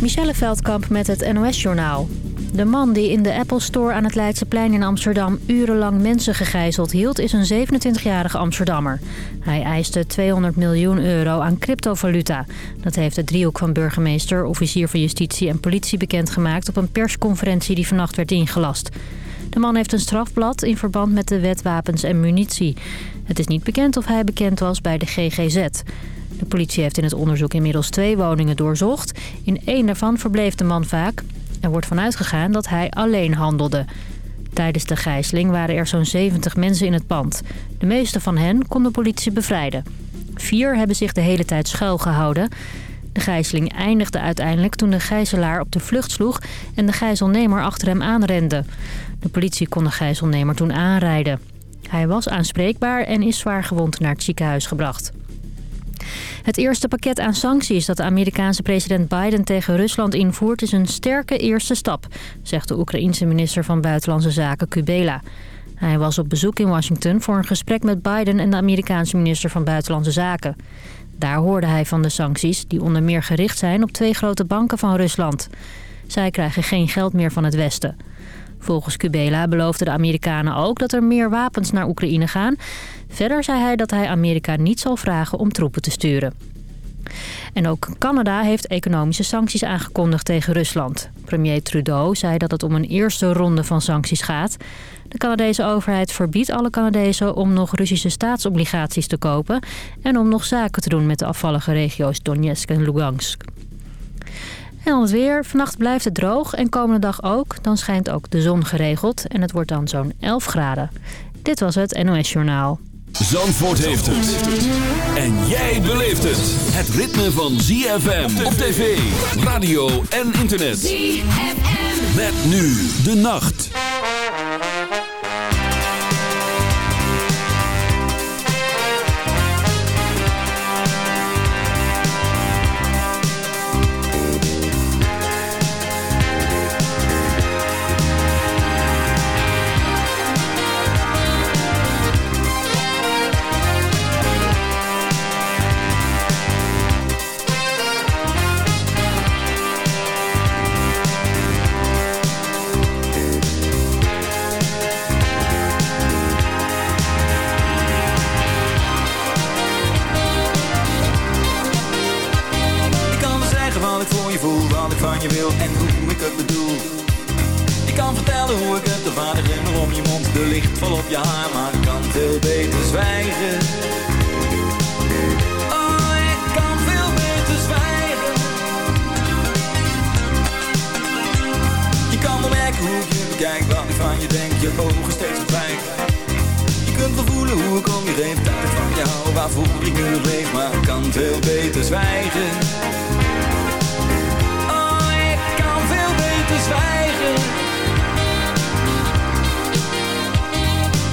Michelle Veldkamp met het NOS-journaal. De man die in de Apple Store aan het Leidseplein in Amsterdam urenlang mensen gegijzeld hield... is een 27-jarige Amsterdammer. Hij eiste 200 miljoen euro aan cryptovaluta. Dat heeft de driehoek van burgemeester, officier van justitie en politie bekendgemaakt... op een persconferentie die vannacht werd ingelast. De man heeft een strafblad in verband met de wet wapens en munitie. Het is niet bekend of hij bekend was bij de GGZ. De politie heeft in het onderzoek inmiddels twee woningen doorzocht. In één daarvan verbleef de man vaak. Er wordt vanuit gegaan dat hij alleen handelde. Tijdens de gijzeling waren er zo'n 70 mensen in het pand. De meeste van hen kon de politie bevrijden. Vier hebben zich de hele tijd schuilgehouden. De gijzeling eindigde uiteindelijk toen de gijzelaar op de vlucht sloeg... en de gijzelnemer achter hem aanrende. De politie kon de gijzelnemer toen aanrijden. Hij was aanspreekbaar en is zwaar gewond naar het ziekenhuis gebracht. Het eerste pakket aan sancties dat de Amerikaanse president Biden tegen Rusland invoert... is een sterke eerste stap, zegt de Oekraïense minister van Buitenlandse Zaken Kubela. Hij was op bezoek in Washington voor een gesprek met Biden en de Amerikaanse minister van Buitenlandse Zaken. Daar hoorde hij van de sancties, die onder meer gericht zijn op twee grote banken van Rusland. Zij krijgen geen geld meer van het Westen. Volgens Kubela beloofden de Amerikanen ook dat er meer wapens naar Oekraïne gaan. Verder zei hij dat hij Amerika niet zal vragen om troepen te sturen. En ook Canada heeft economische sancties aangekondigd tegen Rusland. Premier Trudeau zei dat het om een eerste ronde van sancties gaat. De Canadese overheid verbiedt alle Canadezen om nog Russische staatsobligaties te kopen... en om nog zaken te doen met de afvallige regio's Donetsk en Lugansk. En dan het weer. Vannacht blijft het droog en komende dag ook. Dan schijnt ook de zon geregeld en het wordt dan zo'n 11 graden. Dit was het NOS Journaal. Zandvoort heeft het. En jij beleeft het. Het ritme van ZFM op tv, radio en internet. ZFM. Met nu de nacht. Je haar, maar kan veel beter zwijgen. Oh, ik kan veel beter zwijgen. Je kan wel merken hoe je bekijk, wat ik van je denk, je ogen steeds verdwijnt. Je kunt wel voelen hoe ik om je heen, dat ik van jou, waarvoor ik nu leef, maar kan veel beter zwijgen.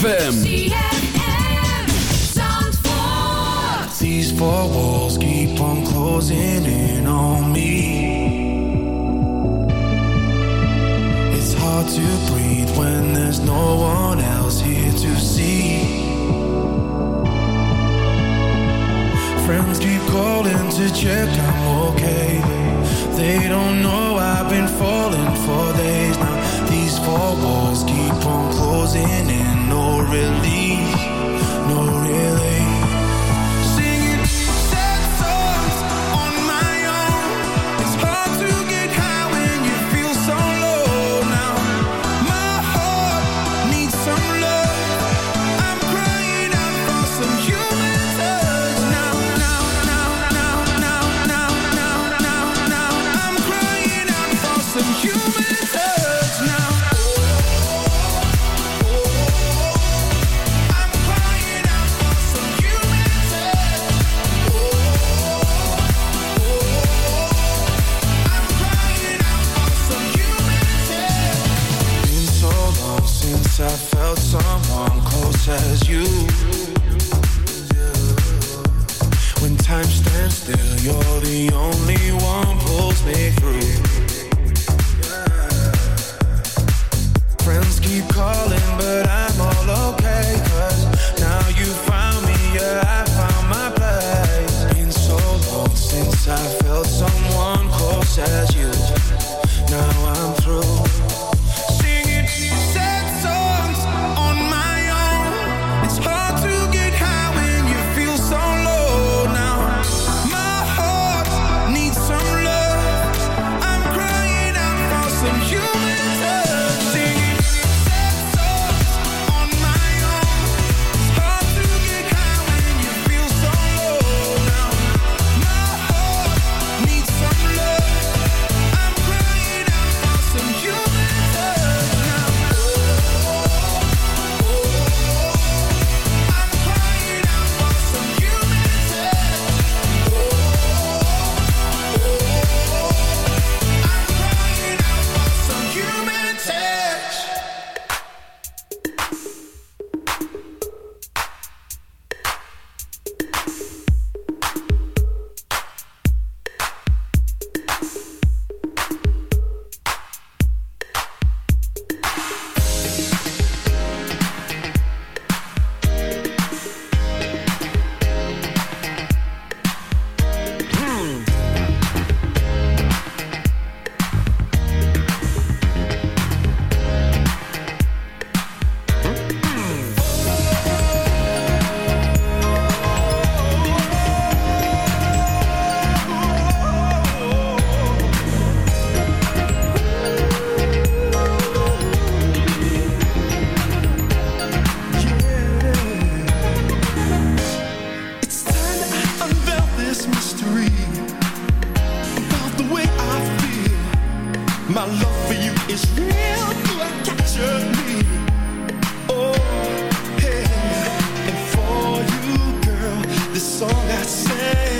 ZFM. These four walls keep on closing in on me. It's hard to breathe when there's no one else here to see. Friends keep calling to check I'm okay. They don't know I've been falling for days now. These four walls keep on closing in, no relief, no relief. song I sang.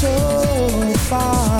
So far.